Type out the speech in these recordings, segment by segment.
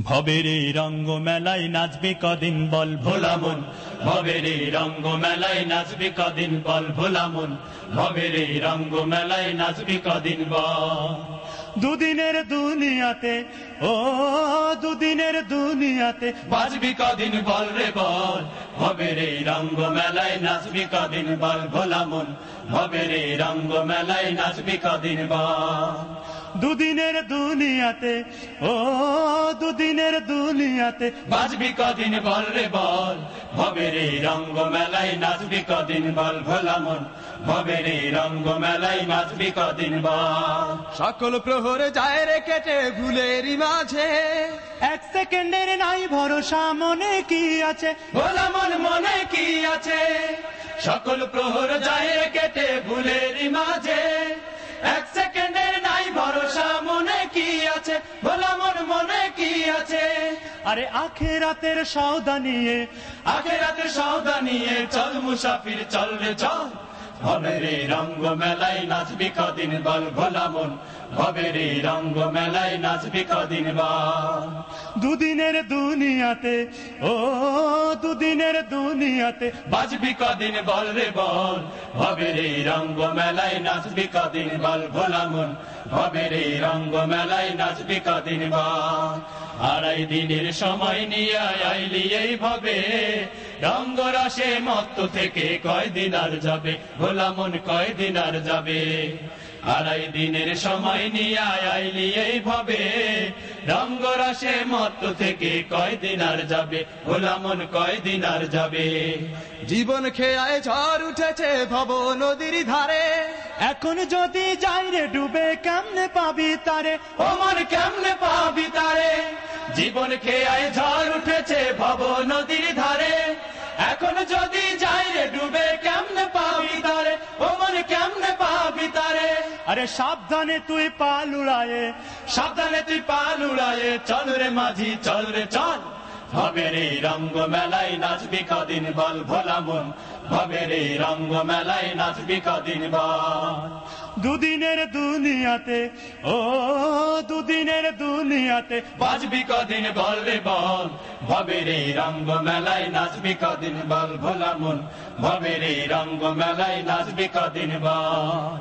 ভবের এই রঙ্গ মেলায় নাচবে কদিন বল ভোলা মন ভবের এই রঙ্গ মেলায় নাচবে কদিন বল ভোলা মন ভবের এই রঙ্গ মেলায় নাচবি কদিন বল। দুদিনের দুনিয়াতে, ও দুদিনের দুনিয়াতে বাজবি কদিন বল রে বল। ভবের এই রঙ্গ মেলায় নাচবি কদিন বল ভোলা মন ভবের এই রঙ্গ মেলায় নাচবি কদিন বল। দুদিনের দুনিয়াতে ও দুদিনের দুনিয়াতে। বাজবি কদিন বল রে বল ভবের এই রঙ্গ মেলায় নাচবি কদিন বল ভোলা মন। ভবের এই রঙ্গ মেলায় নাচবি কদিন বল। সকল প্রহরে যায় রে কেটে ভুলেরই মাঝে। এক সেকেন্ডের নাই ভরসা মনে কি আছে? ভোলা মন মনে কি আছে? সকল প্রহর যায় রে কেটে ভুলের মাঝে। আছে। আরে আখেরাতের সৌদা নিয়ে, আখেরাতের সৌদা নিয়ে চল মুসাফির, চল রে চল। ভবের রঙ্গ মেলায় নাচবি কদিন বল ভোলা মন। ভবের রঙ্গ মেলায় নাচবি কদিন বল। দুদিনের দুনিয়াতে, ও দুদিনের দুনিয়াতে বাজবি কদিন বল রে বল। ভবের রঙ্গ মেলায় নাচবি কদিন বল ভোলা মন। ভবের রঙ্গ মেলায় নাচবি কদিন বল। আড়াই দিনের সময় নিয়ে আইলি এই ভাবে রঙ্গ রসে মত্ত থেকে কয়দিন আর যাবে, ভোলা মন কয়দিন আর যাবে। আড়াই দিনের সময় নিয়ে আইলি এই ভাবে রঙ্গ রসে মত্ত থেকে কয়দিন আর যাবে, ভোলা মন কয়দিন আর যাবে। জীবন খেয়ায় ঝড় উঠেছে ভব নদীর ধারে। এখন যদি যাই রে ডুবে, কেমনে পাবি তারে? ও মন, কেমনে পাবি তারে? জীবন খেয়ায় ঝড় উঠেছে ভব নদীর ধারে। এখন যদি যাই রে ডুবে, কেমনে পাবি তারে? ও মন কেমনে পাবি তারে? আরে সাবধানে তুই উড়ায়ে সাবধানে তুই উড়ায়ে চল রে মাঝি, চল রে চল। ভবের এই রঙ্গ মেলায় নাচবি কদিন বল ভোলা মন। ভবের এই রঙ্গ মেলায় নাচবি কদিন বল। দুদিনের দুনিয়াতে, ও দুদিনের দুনিয়াতে। বাজবি কদিন বল রে বল ভবের এই রঙ্গ মেলায় নাচবি কদিন বল ভোলা মন ভবের এই রঙ্গ মেলায় নাচবি কদিন বল।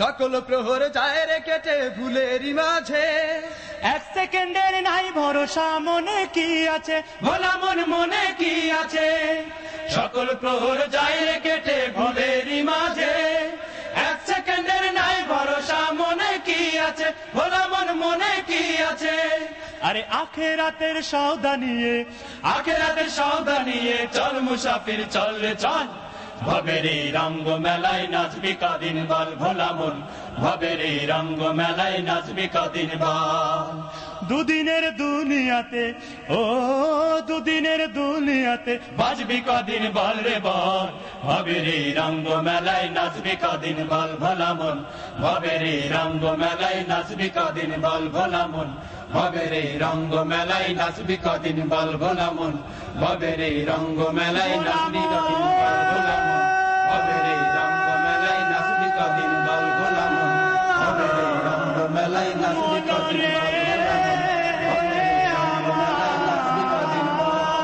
সকল প্রহর যায় রে কেটে ভুলেরই মাঝে। এক সেকেন্ডের নাই ভরসা মনে কি আছে? ভোলা মন মনে কি আছে? সকল প্রহর যায় রে কেটে ভুলেরই মাঝে। এক সেকেন্ডের নাই ভরসা মনে কি আছে? ভোলা আছে। আরে আখেরাতের সৌদা নিয়ে, আখেরাতের সৌদা নিয়ে চল মুসাফির, চল রে চল। ভবের এই রঙ্গ মেলায় নাচবি কদিন বল ভোলা মন ভবের এই রঙ্গ মেলায় নাচবি কদিন বল দুদিনের দুনিয়াতে ও দুদিনের দুনিয়াতে বাজবি কদিন বল রে বল ভবেরি রঙ্গ মেলায় নাচবি কদিন বল ভোলা মন ভবেরি রঙ্গ মেলাই নাচবি কদিন বল ভোলা মন ভবের এই রঙ্গ মেলায় নাচবি কদিন বল ভোলা মন ভবের এই রঙ্গ মেলায় নাচবি কদিন বল ভোলা মন ভবের এই রঙ্গ মেলায় নাচবি কদিন বল ভোলা মন ভবের এই রঙ্গ মেলায় নাচবি কদিন